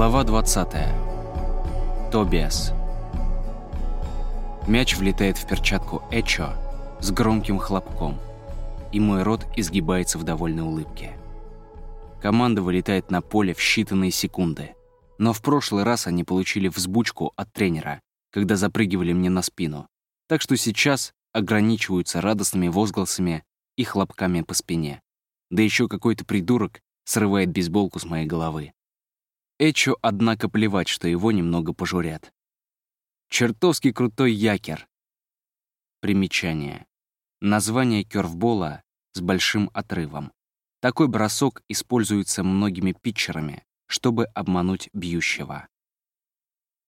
Глава 20. Тобиас. Мяч влетает в перчатку Эчо с громким хлопком, и мой рот изгибается в довольной улыбке. Команда вылетает на поле в считанные секунды, но в прошлый раз они получили взбучку от тренера, когда запрыгивали мне на спину, так что сейчас ограничиваются радостными возгласами и хлопками по спине. Да еще какой-то придурок срывает бейсболку с моей головы. Эчо, однако, плевать, что его немного пожурят. Чертовски крутой якер. Примечание. Название кёрфбола с большим отрывом. Такой бросок используется многими питчерами, чтобы обмануть бьющего.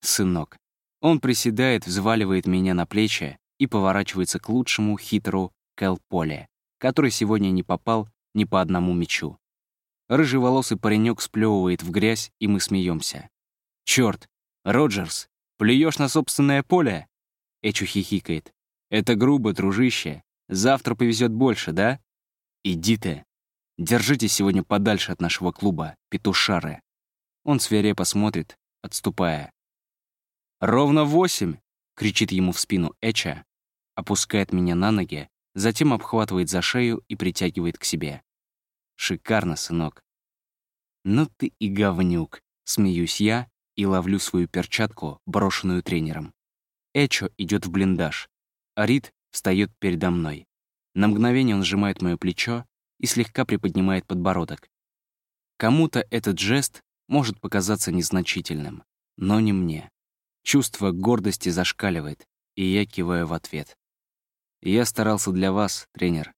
Сынок. Он приседает, взваливает меня на плечи и поворачивается к лучшему хитру Кэл Поле, который сегодня не попал ни по одному мячу. Рыжеволосый паренек сплевывает в грязь, и мы смеемся. Черт, Роджерс, плюешь на собственное поле?» Эчу хихикает. «Это грубо, дружище. Завтра повезет больше, да? Иди ты. Держитесь сегодня подальше от нашего клуба, петушары». Он свирепо смотрит, отступая. «Ровно восемь!» — кричит ему в спину Эча, опускает меня на ноги, затем обхватывает за шею и притягивает к себе. Шикарно, сынок. Ну ты и говнюк, смеюсь я и ловлю свою перчатку, брошенную тренером. Эчо идет в блиндаж, а Рид встает передо мной. На мгновение он сжимает мое плечо и слегка приподнимает подбородок. Кому-то этот жест может показаться незначительным, но не мне. Чувство гордости зашкаливает, и я киваю в ответ. Я старался для вас, тренер.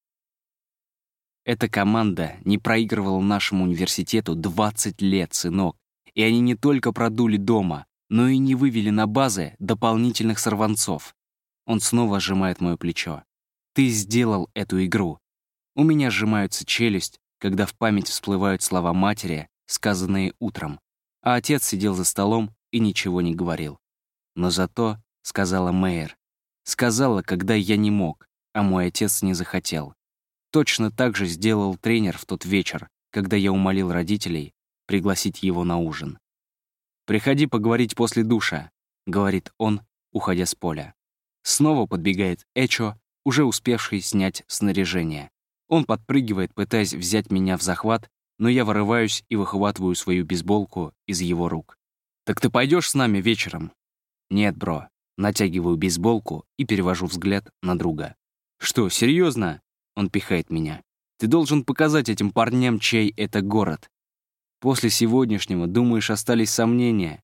Эта команда не проигрывала нашему университету 20 лет, сынок. И они не только продули дома, но и не вывели на базы дополнительных сорванцов. Он снова сжимает мое плечо. Ты сделал эту игру. У меня сжимается челюсть, когда в память всплывают слова матери, сказанные утром. А отец сидел за столом и ничего не говорил. Но зато, сказала Мэйр, сказала, когда я не мог, а мой отец не захотел. Точно так же сделал тренер в тот вечер, когда я умолил родителей пригласить его на ужин. «Приходи поговорить после душа», — говорит он, уходя с поля. Снова подбегает Эчо, уже успевший снять снаряжение. Он подпрыгивает, пытаясь взять меня в захват, но я вырываюсь и выхватываю свою бейсболку из его рук. «Так ты пойдешь с нами вечером?» «Нет, бро». Натягиваю бейсболку и перевожу взгляд на друга. «Что, серьезно? Он пихает меня. Ты должен показать этим парням, чей это город. После сегодняшнего, думаешь, остались сомнения?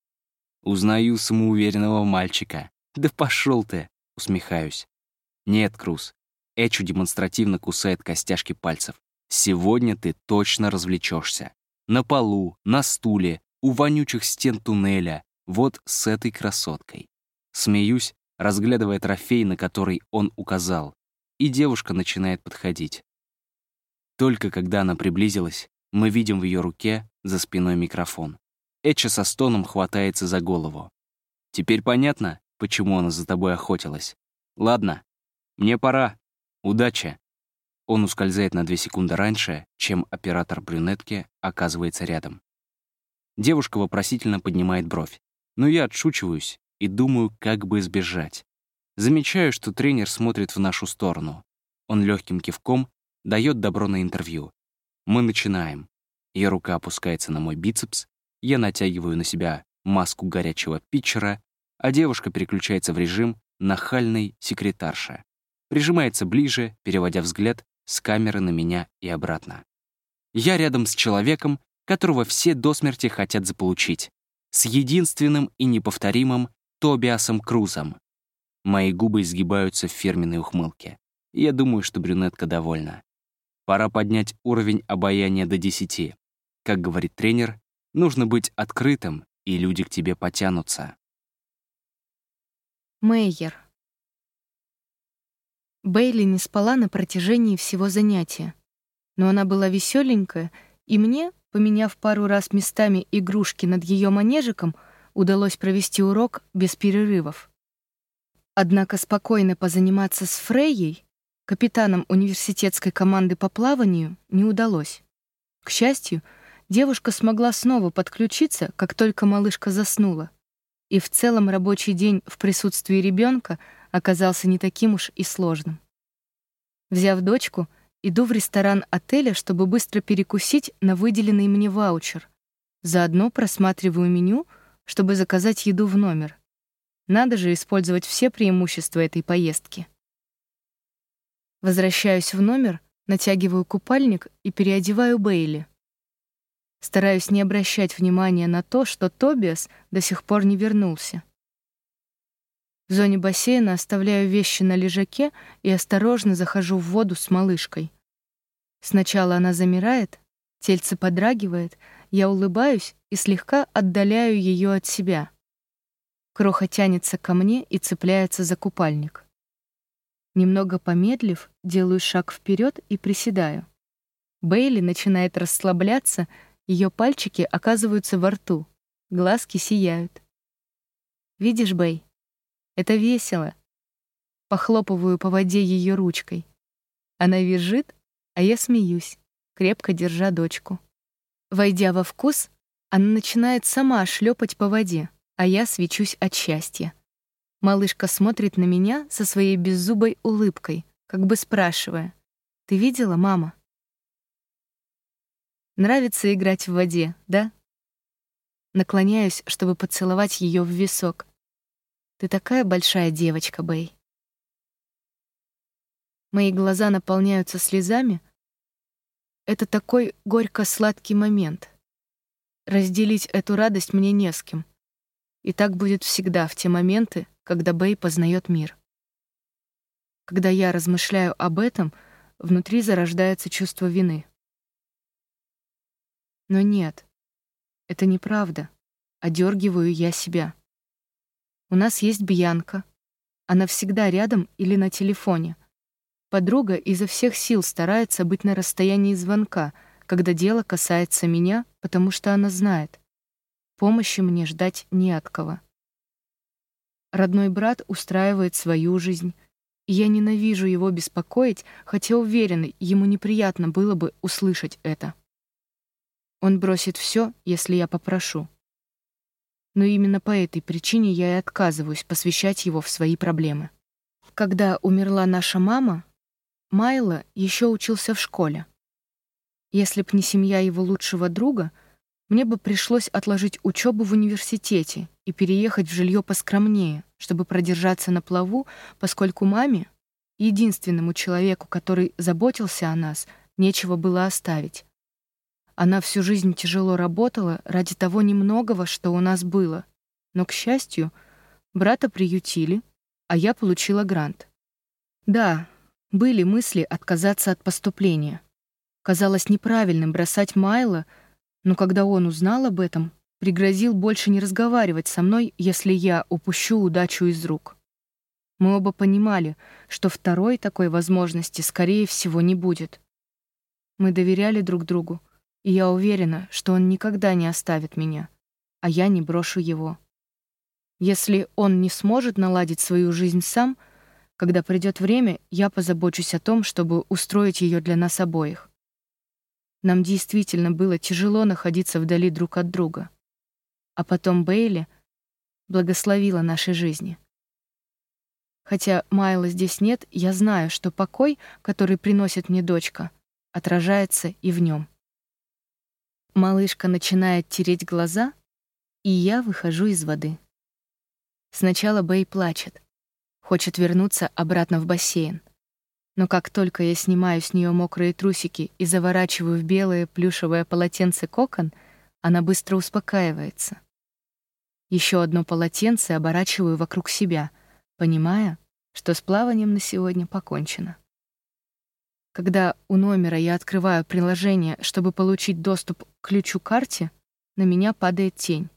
Узнаю самоуверенного мальчика. Да пошел ты, усмехаюсь. Нет, Круз. Эчу демонстративно кусает костяшки пальцев. Сегодня ты точно развлечешься. На полу, на стуле, у вонючих стен туннеля, вот с этой красоткой. Смеюсь, разглядывая трофей, на который он указал и девушка начинает подходить. Только когда она приблизилась, мы видим в ее руке за спиной микрофон. Эча со стоном хватается за голову. Теперь понятно, почему она за тобой охотилась. Ладно, мне пора. Удачи. Он ускользает на две секунды раньше, чем оператор брюнетки оказывается рядом. Девушка вопросительно поднимает бровь. Но я отшучиваюсь и думаю, как бы избежать. Замечаю, что тренер смотрит в нашу сторону. Он легким кивком дает добро на интервью. Мы начинаем. Ее рука опускается на мой бицепс, я натягиваю на себя маску горячего питчера, а девушка переключается в режим нахальной секретарша. Прижимается ближе, переводя взгляд с камеры на меня и обратно. Я рядом с человеком, которого все до смерти хотят заполучить, с единственным и неповторимым Тобиасом Крузом, Мои губы изгибаются в фирменной ухмылке. я думаю, что брюнетка довольна. Пора поднять уровень обаяния до 10. Как говорит тренер, нужно быть открытым, и люди к тебе потянутся. Мейер. Бейли не спала на протяжении всего занятия. Но она была веселенькая, и мне, поменяв пару раз местами игрушки над ее манежиком, удалось провести урок без перерывов. Однако спокойно позаниматься с Фрейей, капитаном университетской команды по плаванию, не удалось. К счастью, Девушка смогла снова подключиться, как только малышка заснула. И в целом рабочий день в присутствии ребенка оказался не таким уж и сложным. Взяв дочку, иду в ресторан отеля, чтобы быстро перекусить на выделенный мне ваучер. Заодно просматриваю меню, чтобы заказать еду в номер. Надо же использовать все преимущества этой поездки. Возвращаюсь в номер, натягиваю купальник и переодеваю Бейли. Стараюсь не обращать внимания на то, что Тобиас до сих пор не вернулся. В зоне бассейна оставляю вещи на лежаке и осторожно захожу в воду с малышкой. Сначала она замирает, тельце подрагивает, я улыбаюсь и слегка отдаляю ее от себя. Кроха тянется ко мне и цепляется за купальник. Немного помедлив, делаю шаг вперед и приседаю. Бейли начинает расслабляться, ее пальчики оказываются во рту, глазки сияют. «Видишь, Бей, это весело». Похлопываю по воде ее ручкой. Она визжит, а я смеюсь, крепко держа дочку. Войдя во вкус, она начинает сама шлепать по воде, а я свечусь от счастья. Малышка смотрит на меня со своей беззубой улыбкой, как бы спрашивая, «Ты видела, мама?» Нравится играть в воде, да? Наклоняюсь, чтобы поцеловать ее в висок. Ты такая большая девочка, Бэй. Мои глаза наполняются слезами. Это такой горько-сладкий момент. Разделить эту радость мне не с кем. И так будет всегда в те моменты, когда Бэй познает мир. Когда я размышляю об этом, внутри зарождается чувство вины. Но нет, это неправда. Одергиваю я себя. У нас есть Бьянка. Она всегда рядом или на телефоне. Подруга изо всех сил старается быть на расстоянии звонка, когда дело касается меня, потому что она знает. Помощи мне ждать не от кого. Родной брат устраивает свою жизнь. Я ненавижу его беспокоить, хотя уверена, ему неприятно было бы услышать это. Он бросит все, если я попрошу. Но именно по этой причине я и отказываюсь посвящать его в свои проблемы. Когда умерла наша мама, Майло еще учился в школе. Если б не семья его лучшего друга — мне бы пришлось отложить учебу в университете и переехать в жилье поскромнее, чтобы продержаться на плаву, поскольку маме, единственному человеку, который заботился о нас, нечего было оставить. Она всю жизнь тяжело работала ради того немногого, что у нас было. Но, к счастью, брата приютили, а я получила грант. Да, были мысли отказаться от поступления. Казалось неправильным бросать Майла — но когда он узнал об этом, пригрозил больше не разговаривать со мной, если я упущу удачу из рук. Мы оба понимали, что второй такой возможности, скорее всего, не будет. Мы доверяли друг другу, и я уверена, что он никогда не оставит меня, а я не брошу его. Если он не сможет наладить свою жизнь сам, когда придет время, я позабочусь о том, чтобы устроить ее для нас обоих. Нам действительно было тяжело находиться вдали друг от друга. А потом Бейли благословила нашей жизни. Хотя Майла здесь нет, я знаю, что покой, который приносит мне дочка, отражается и в нем. Малышка начинает тереть глаза, и я выхожу из воды. Сначала Бэй плачет, хочет вернуться обратно в бассейн. Но как только я снимаю с нее мокрые трусики и заворачиваю в белое плюшевое полотенце кокон, она быстро успокаивается. Еще одно полотенце оборачиваю вокруг себя, понимая, что с плаванием на сегодня покончено. Когда у номера я открываю приложение, чтобы получить доступ к ключу-карте, на меня падает тень.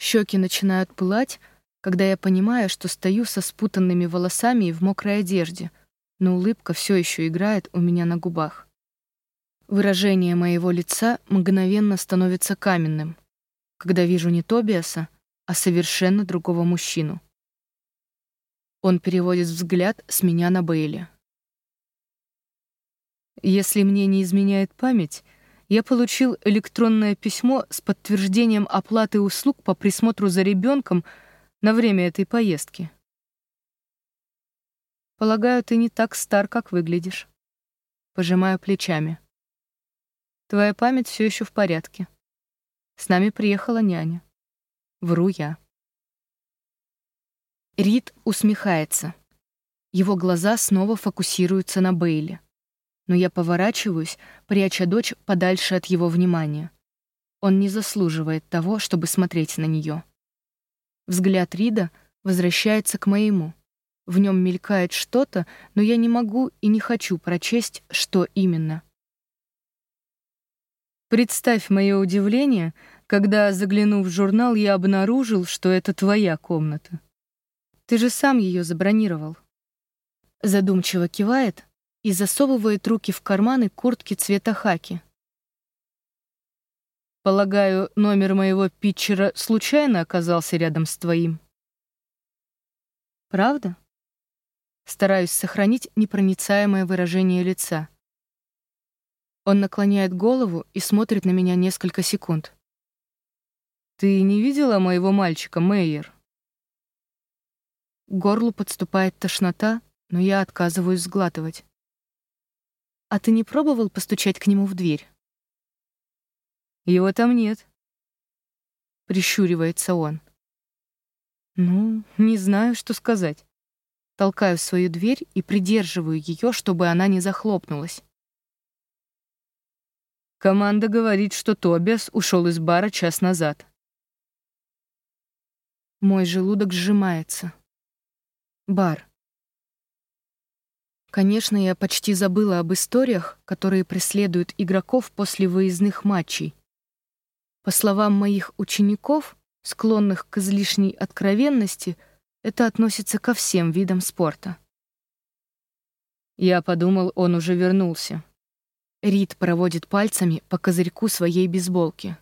Щеки начинают пылать, когда я понимаю, что стою со спутанными волосами и в мокрой одежде, но улыбка все еще играет у меня на губах. Выражение моего лица мгновенно становится каменным, когда вижу не Тобиаса, а совершенно другого мужчину. Он переводит взгляд с меня на Бейли. Если мне не изменяет память, я получил электронное письмо с подтверждением оплаты услуг по присмотру за ребенком на время этой поездки. Полагаю, ты не так стар, как выглядишь. Пожимаю плечами. Твоя память все еще в порядке. С нами приехала няня. Вру я. Рид усмехается. Его глаза снова фокусируются на Бейли. Но я поворачиваюсь, пряча дочь подальше от его внимания. Он не заслуживает того, чтобы смотреть на нее. Взгляд Рида возвращается к моему. В нем мелькает что-то, но я не могу и не хочу прочесть, что именно. Представь мое удивление, когда, заглянув в журнал, я обнаружил, что это твоя комната. Ты же сам ее забронировал. Задумчиво кивает и засовывает руки в карманы куртки цвета хаки. Полагаю, номер моего питчера случайно оказался рядом с твоим. Правда? Стараюсь сохранить непроницаемое выражение лица. Он наклоняет голову и смотрит на меня несколько секунд. «Ты не видела моего мальчика, Мейер?» К горлу подступает тошнота, но я отказываюсь сглатывать. «А ты не пробовал постучать к нему в дверь?» «Его там нет», — прищуривается он. «Ну, не знаю, что сказать». Толкаю свою дверь и придерживаю ее, чтобы она не захлопнулась. Команда говорит, что Тобиас ушел из бара час назад. Мой желудок сжимается. Бар. Конечно, я почти забыла об историях, которые преследуют игроков после выездных матчей. По словам моих учеников, склонных к излишней откровенности, это относится ко всем видам спорта. Я подумал, он уже вернулся. Рид проводит пальцами по козырьку своей бейсболки.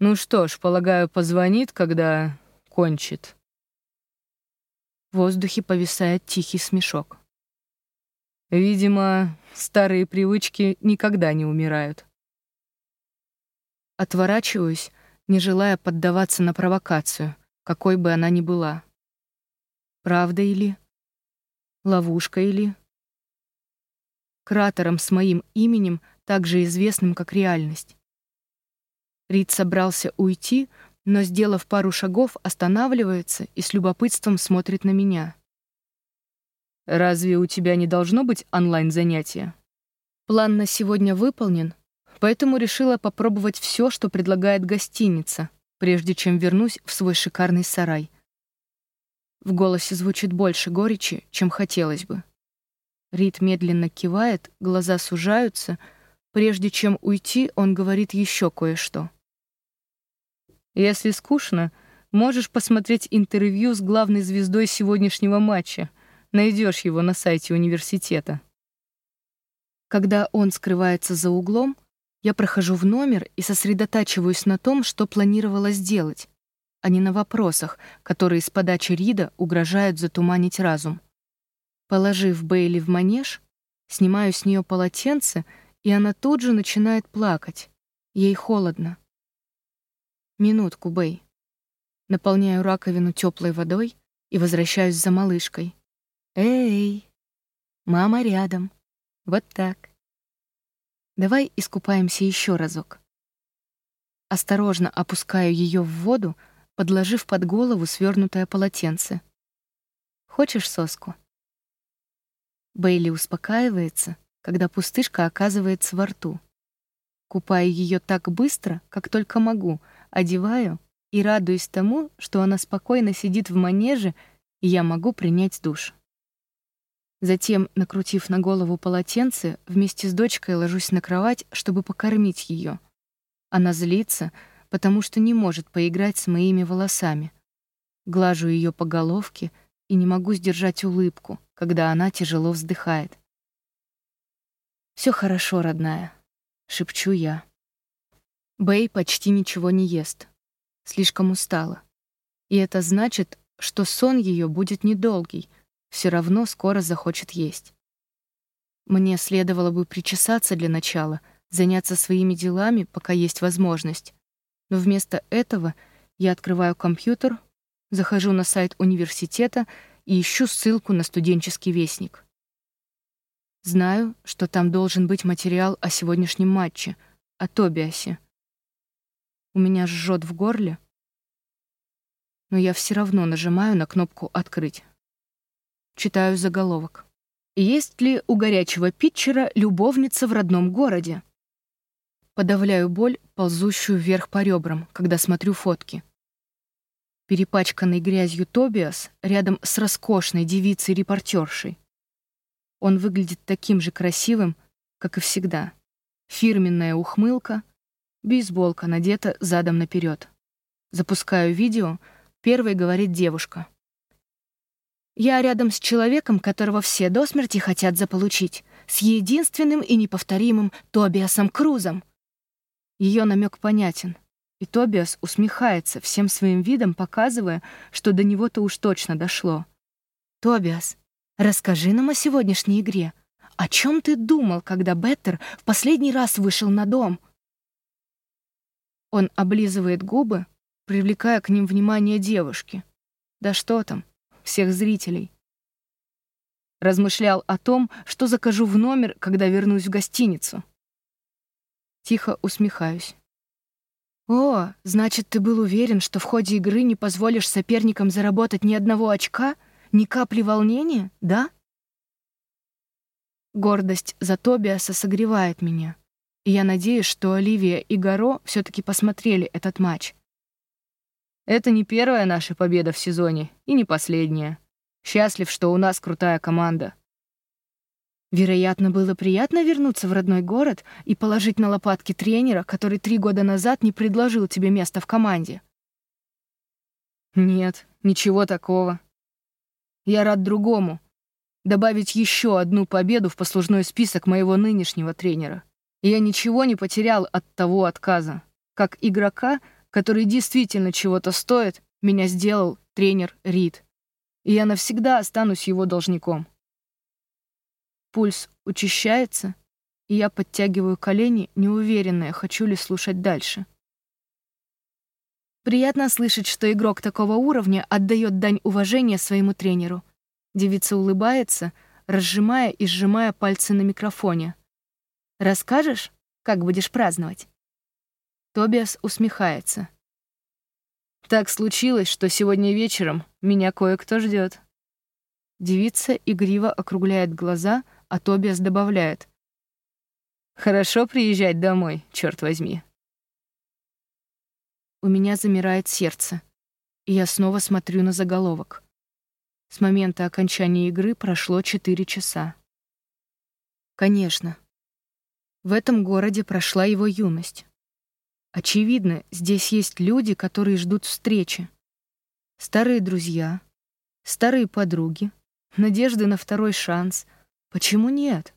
Ну что ж, полагаю, позвонит, когда кончит. В воздухе повисает тихий смешок. Видимо, старые привычки никогда не умирают. Отворачиваюсь, не желая поддаваться на провокацию, какой бы она ни была. Правда или? Ловушка или? кратером с моим именем, также известным как реальность. Рид собрался уйти, но, сделав пару шагов, останавливается и с любопытством смотрит на меня. «Разве у тебя не должно быть онлайн-занятия?» План на сегодня выполнен, поэтому решила попробовать все, что предлагает гостиница, прежде чем вернусь в свой шикарный сарай. В голосе звучит больше горечи, чем хотелось бы. Рид медленно кивает, глаза сужаются. Прежде чем уйти, он говорит еще кое-что. «Если скучно, можешь посмотреть интервью с главной звездой сегодняшнего матча. Найдешь его на сайте университета». Когда он скрывается за углом, я прохожу в номер и сосредотачиваюсь на том, что планировала сделать, а не на вопросах, которые с подачи Рида угрожают затуманить разум. Положив Бейли в манеж, снимаю с нее полотенце, и она тут же начинает плакать. Ей холодно. Минутку, Бэй. Наполняю раковину теплой водой и возвращаюсь за малышкой. Эй, мама рядом. Вот так. Давай искупаемся еще разок. Осторожно опускаю ее в воду, подложив под голову свернутое полотенце. Хочешь соску? Бейли успокаивается, когда пустышка оказывается во рту. Купаю ее так быстро, как только могу, одеваю и радуюсь тому, что она спокойно сидит в манеже, и я могу принять душ. Затем, накрутив на голову полотенце, вместе с дочкой ложусь на кровать, чтобы покормить ее. Она злится, потому что не может поиграть с моими волосами. Глажу ее по головке и не могу сдержать улыбку, когда она тяжело вздыхает. Все хорошо, родная», — шепчу я. Бэй почти ничего не ест. Слишком устала. И это значит, что сон ее будет недолгий, все равно скоро захочет есть. Мне следовало бы причесаться для начала, заняться своими делами, пока есть возможность. Но вместо этого я открываю компьютер, захожу на сайт университета и ищу ссылку на студенческий вестник. Знаю, что там должен быть материал о сегодняшнем матче, о Тобиасе. У меня жжет в горле, но я все равно нажимаю на кнопку «Открыть». Читаю заголовок. Есть ли у горячего питчера любовница в родном городе? Подавляю боль, ползущую вверх по ребрам, когда смотрю фотки. Перепачканный грязью Тобиас рядом с роскошной девицей-репортершей. Он выглядит таким же красивым, как и всегда. Фирменная ухмылка, бейсболка надета задом наперед. Запускаю видео, первой говорит девушка. Я рядом с человеком, которого все до смерти хотят заполучить, с единственным и неповторимым Тобиасом Крузом. Ее намек понятен, и Тобиас усмехается, всем своим видом показывая, что до него-то уж точно дошло. «Тобиас, расскажи нам о сегодняшней игре. О чем ты думал, когда Беттер в последний раз вышел на дом?» Он облизывает губы, привлекая к ним внимание девушки. Да что там, всех зрителей. Размышлял о том, что закажу в номер, когда вернусь в гостиницу. Тихо усмехаюсь. «О, значит, ты был уверен, что в ходе игры не позволишь соперникам заработать ни одного очка, ни капли волнения, да?» Гордость за Тобиаса согревает меня, и я надеюсь, что Оливия и Горо все таки посмотрели этот матч. Это не первая наша победа в сезоне и не последняя. Счастлив, что у нас крутая команда. Вероятно, было приятно вернуться в родной город и положить на лопатки тренера, который три года назад не предложил тебе место в команде. Нет, ничего такого. Я рад другому. Добавить еще одну победу в послужной список моего нынешнего тренера. я ничего не потерял от того отказа. Как игрока — который действительно чего-то стоит, меня сделал тренер Рид. И я навсегда останусь его должником. Пульс учащается, и я подтягиваю колени, неуверенная, хочу ли слушать дальше. Приятно слышать, что игрок такого уровня отдает дань уважения своему тренеру. Девица улыбается, разжимая и сжимая пальцы на микрофоне. «Расскажешь, как будешь праздновать?» Тобиас усмехается. «Так случилось, что сегодня вечером меня кое-кто ждет. Девица игриво округляет глаза, а Тобиас добавляет. «Хорошо приезжать домой, черт возьми». У меня замирает сердце, и я снова смотрю на заголовок. С момента окончания игры прошло четыре часа. Конечно, в этом городе прошла его юность. Очевидно, здесь есть люди, которые ждут встречи. Старые друзья, старые подруги, надежды на второй шанс. Почему нет?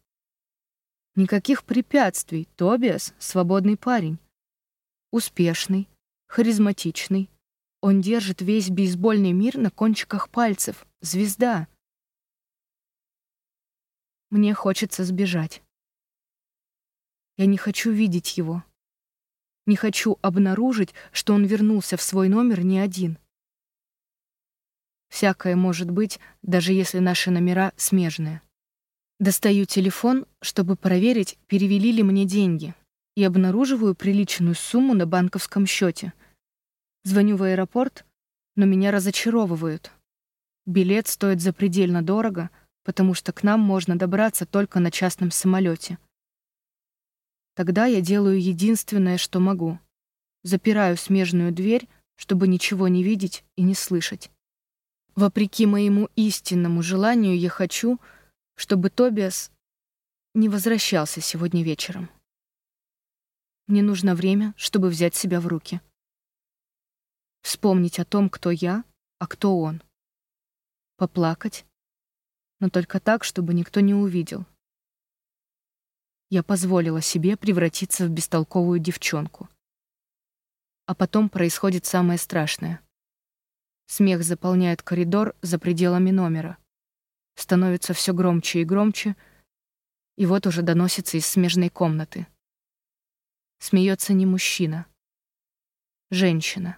Никаких препятствий. Тобиас — свободный парень. Успешный, харизматичный. Он держит весь бейсбольный мир на кончиках пальцев. Звезда. Мне хочется сбежать. Я не хочу видеть его. Не хочу обнаружить, что он вернулся в свой номер не один. Всякое может быть, даже если наши номера смежные. Достаю телефон, чтобы проверить, перевели ли мне деньги, и обнаруживаю приличную сумму на банковском счете. Звоню в аэропорт, но меня разочаровывают. Билет стоит запредельно дорого, потому что к нам можно добраться только на частном самолете. Тогда я делаю единственное, что могу. Запираю смежную дверь, чтобы ничего не видеть и не слышать. Вопреки моему истинному желанию, я хочу, чтобы Тобиас не возвращался сегодня вечером. Мне нужно время, чтобы взять себя в руки. Вспомнить о том, кто я, а кто он. Поплакать, но только так, чтобы никто не увидел — я позволила себе превратиться в бестолковую девчонку. А потом происходит самое страшное. Смех заполняет коридор за пределами номера. Становится все громче и громче, и вот уже доносится из смежной комнаты. смеется не мужчина. Женщина.